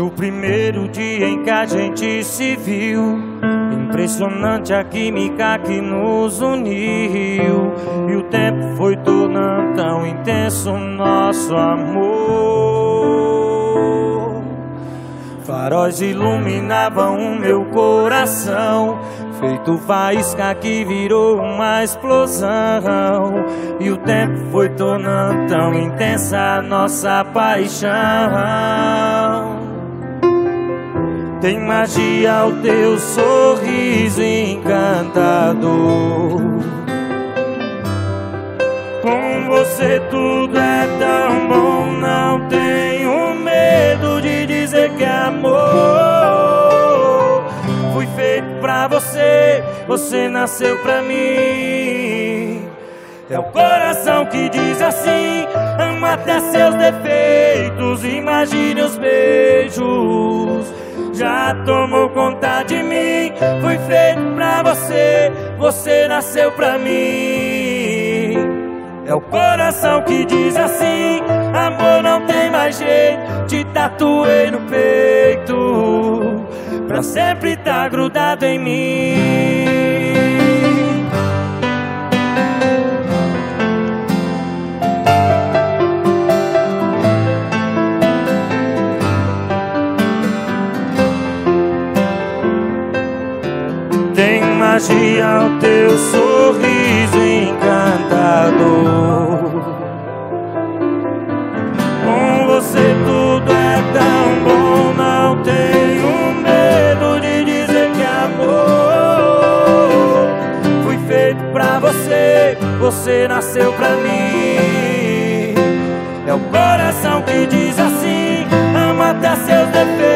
Desde o primeiro dia em que a gente se viu, impressionante a química que nos uniu. E o tempo foi tornando tão intenso nosso amor. Faróis iluminavam o meu coração, feito faísca que virou uma explosão. E o tempo foi tornando tão intensa nossa paixão. Tem magia o teu sorriso encantador. Com você tudo é tão bom, não tenho medo de dizer que é amor. Fui feito pra você, você nasceu pra mim. É o coração que diz assim: ama até seus defeitos, imagine os beijos já tomou conta de mim. Fui feito pra você, você nasceu pra mim. É o coração que diz assim: amor não tem mais jeito. Te tatuei no peito, pra sempre tá grudado em mim. Tem magia o teu sorriso encantador. Com você tudo é tão bom, não tenho medo de dizer que é amor. Fui feito pra você, você nasceu pra mim. É o coração que diz assim: ama até seus defeitos,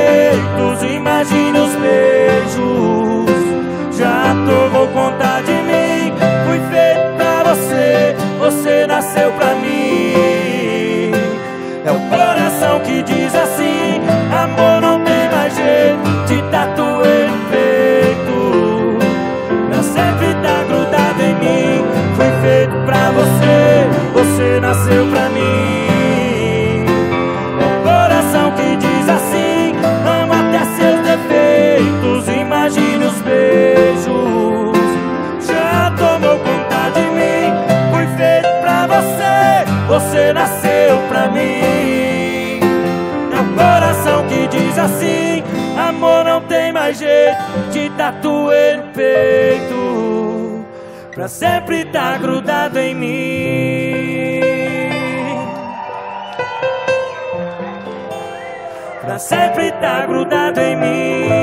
diz assim: amor não tem mais jeito. No peito, pra sempre tá grudado em mim. Fui feito pra você, você nasceu pra mim. É o coração que diz assim: ama até seus defeitos, imagine os beijos. Já tomou conta de mim, fui feito pra você, você nasceu pra mim. Coração que diz assim: amor não tem mais jeito, te tatuei no peito, pra sempre tá grudado em mim. Pra sempre tá grudado em mim.